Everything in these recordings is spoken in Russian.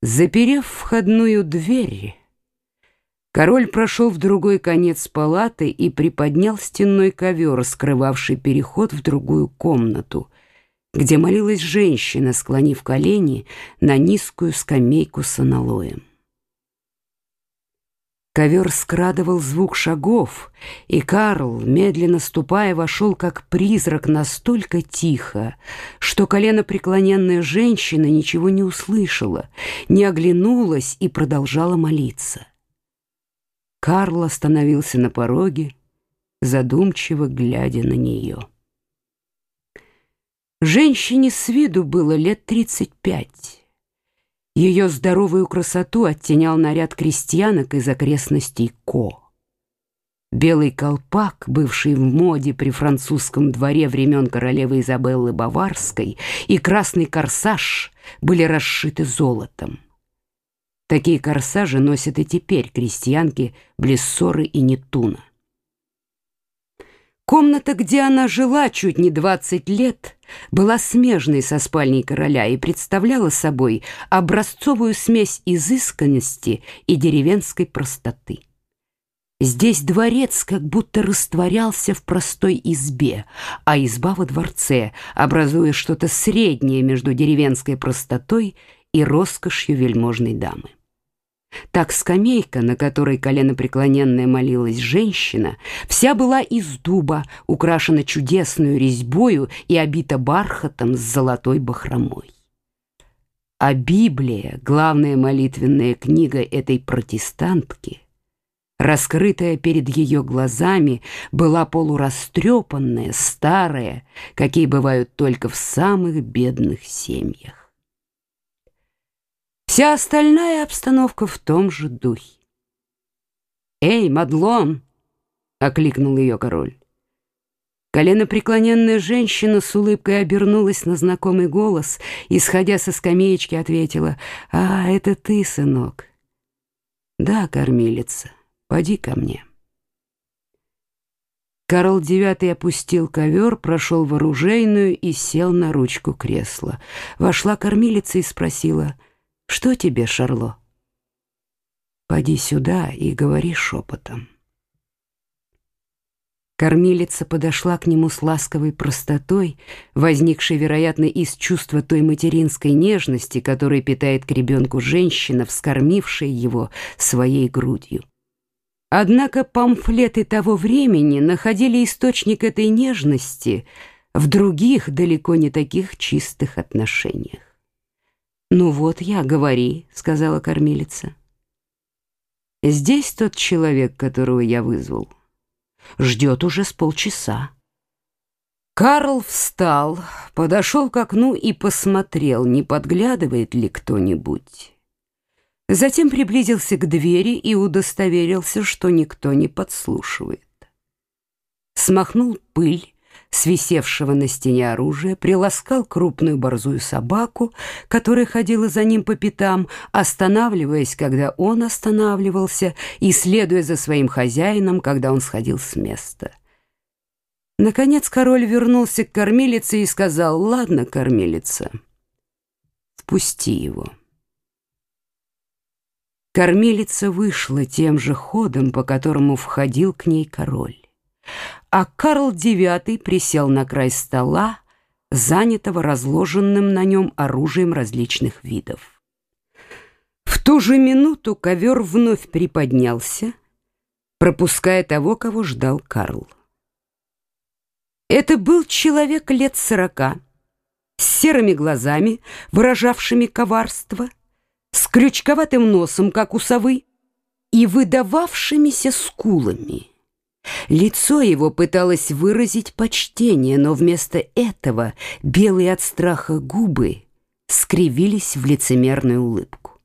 Заперев входную дверь, король прошел в другой конец палаты и приподнял стенной ковер, скрывавший переход в другую комнату, где молилась женщина, склонив колени на низкую скамейку с аналоем. Ковер скрадывал звук шагов, и Карл, медленно ступая, вошел как призрак настолько тихо, что колено преклоненная женщина ничего не услышала, не оглянулась и продолжала молиться. Карл остановился на пороге, задумчиво глядя на нее. Женщине с виду было лет тридцать пять. Ее здоровую красоту оттенял наряд крестьянок из окрестностей Ко. Белый колпак, бывший в моде при французском дворе времен королевы Изабеллы Баварской, и красный корсаж были расшиты золотом. Такие корсажи носят и теперь крестьянки Блессоры и Нетуна. Комната, где она жила чуть не двадцать лет, была смежной со спальней короля и представляла собой образцовую смесь изысканности и деревенской простоты. Здесь дворец как будто растворялся в простой избе, а изба во дворце, образуя что-то среднее между деревенской простотой и роскошью вельможной дамы. Так скамейка, на которой коленопреклоненная молилась женщина, вся была из дуба, украшена чудесную резьбою и обита бархатом с золотой бахромой. А Библия, главная молитвенная книга этой протестантки, раскрытая перед ее глазами, была полурастрепанная, старая, какие бывают только в самых бедных семьях. Вся остальная обстановка в том же духе. «Эй, Мадлон!» — окликнул ее король. Коленопреклоненная женщина с улыбкой обернулась на знакомый голос и, сходя со скамеечки, ответила, «А, это ты, сынок?» «Да, кормилица, поди ко мне». Карл IX опустил ковер, прошел в оружейную и сел на ручку кресла. Вошла кормилица и спросила — что тебе, Шарло? Поди сюда и говори шепотом. Кормилица подошла к нему с ласковой простотой, возникшей, вероятно, из чувства той материнской нежности, которой питает к ребенку женщина, вскормившая его своей грудью. Однако памфлеты того времени находили источник этой нежности в других, далеко не таких чистых отношениях. «Ну вот я, говори», — сказала кормилица. «Здесь тот человек, которого я вызвал. Ждет уже с полчаса». Карл встал, подошел к окну и посмотрел, не подглядывает ли кто-нибудь. Затем приблизился к двери и удостоверился, что никто не подслушивает. Смахнул пыль свисевшего на стене оружия, приласкал крупную борзую собаку, которая ходила за ним по пятам, останавливаясь, когда он останавливался, и следуя за своим хозяином, когда он сходил с места. Наконец король вернулся к кормилице и сказал, «Ладно, кормилица, впусти его». Кормилица вышла тем же ходом, по которому входил к ней король а Карл IX присел на край стола, занятого разложенным на нем оружием различных видов. В ту же минуту ковер вновь приподнялся, пропуская того, кого ждал Карл. Это был человек лет сорока, с серыми глазами, выражавшими коварство, с крючковатым носом, как у совы, и выдававшимися скулами. Лицо его пыталось выразить почтение, но вместо этого белые от страха губы скривились в лицемерную улыбку.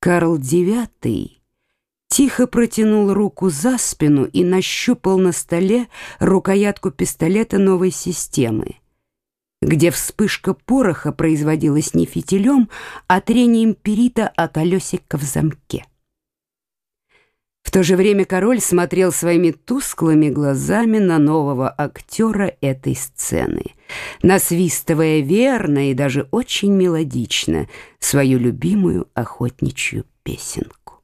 Карл IX тихо протянул руку за спину и нащупал на столе рукоятку пистолета новой системы, где вспышка пороха производилась не фитилем, а трением перита о колесико в замке. В то же время король смотрел своими тусклыми глазами на нового актера этой сцены, насвистывая верно и даже очень мелодично свою любимую охотничью песенку.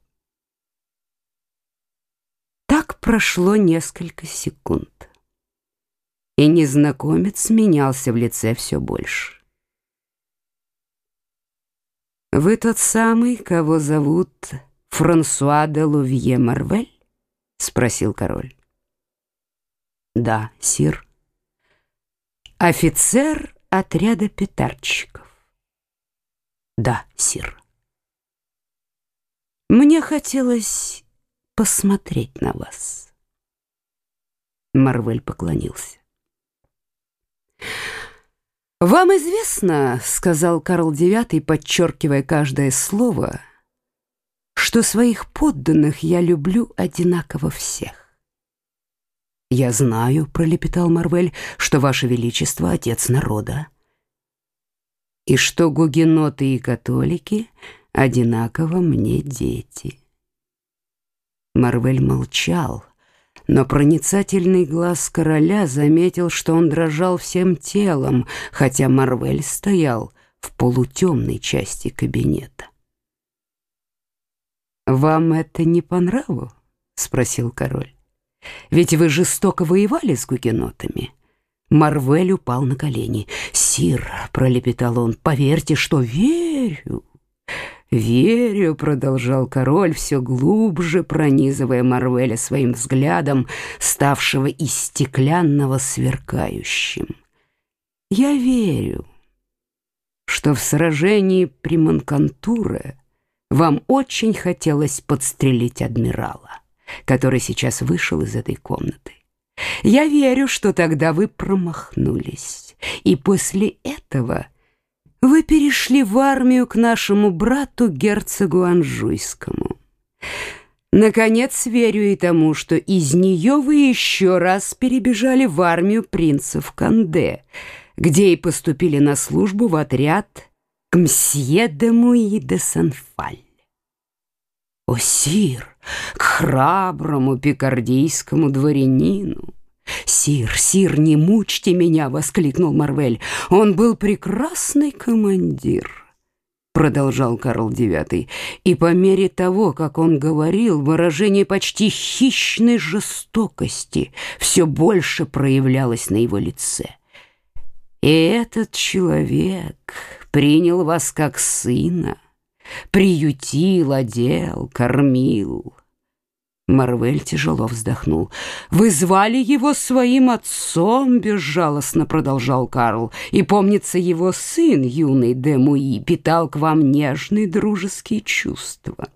Так прошло несколько секунд, и незнакомец менялся в лице все больше. «Вы тот самый, кого зовут Франсуа де Лувье Марвель?» — спросил король. «Да, сир». «Офицер отряда петарчиков?» «Да, сир». «Мне хотелось посмотреть на вас». Марвель поклонился. «Вам известно, — сказал Карл IX, подчеркивая каждое слово, — что своих подданных я люблю одинаково всех». «Я знаю, — пролепетал Марвель, — что Ваше Величество — отец народа, и что гугеноты и католики одинаково мне дети». Марвель молчал, — но проницательный глаз короля заметил, что он дрожал всем телом, хотя Марвель стоял в полутемной части кабинета. «Вам это не по нраву?» — спросил король. «Ведь вы жестоко воевали с гугенотами». Марвель упал на колени. «Сир», — пролепетал он, — «поверьте, что верю». «Верю», — продолжал король, все глубже пронизывая Марвеля своим взглядом, ставшего из стеклянного сверкающим. «Я верю, что в сражении при Манкантуре вам очень хотелось подстрелить адмирала, который сейчас вышел из этой комнаты. Я верю, что тогда вы промахнулись, и после этого...» Вы перешли в армию к нашему брату герцогу Анжуйскому. Наконец, верю и тому, что из нее вы еще раз перебежали в армию принцев Канде, где и поступили на службу в отряд к мсье де Муи де Санфаль. О, сир, к храброму пикардийскому дворянину! «Сир, сир, не мучьте меня!» — воскликнул Марвель. «Он был прекрасный командир!» Продолжал Карл IX, и по мере того, как он говорил, выражение почти хищной жестокости все больше проявлялось на его лице. «И этот человек принял вас как сына, приютил, одел, кормил». Марвель тяжело вздохнул. «Вы звали его своим отцом?» — безжалостно продолжал Карл. «И, помнится, его сын, юный Демуи, питал к вам нежные дружеские чувства».